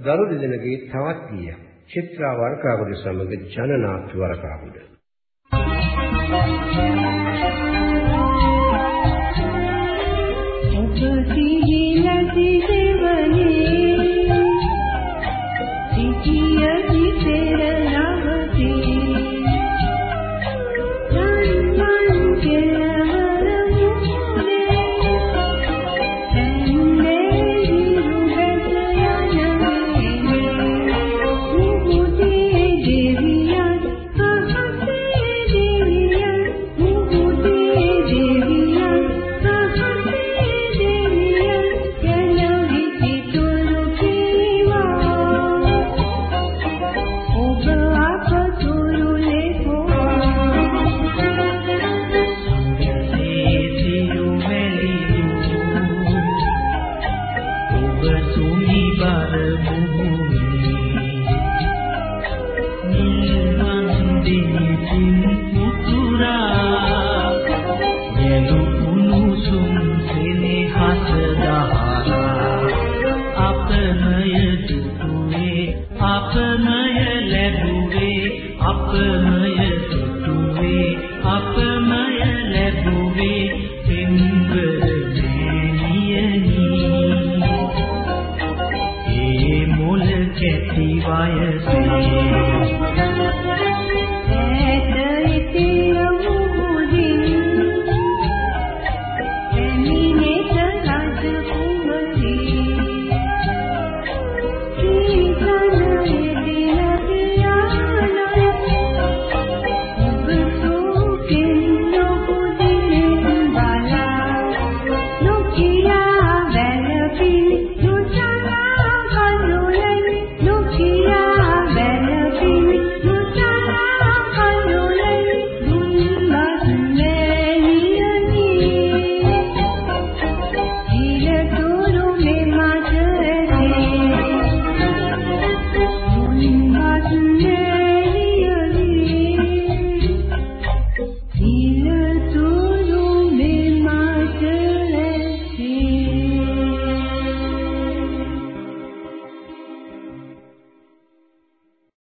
දරු දෙදෙනගේ තවත් ගීයක්. චිත්‍රා වරකාගොඩ සමග ජනනාත් වරකාගොඩ. ඔබ බර අපමය ලැබුවේ අපමය සිටුවේ අප කැටි වයසේ.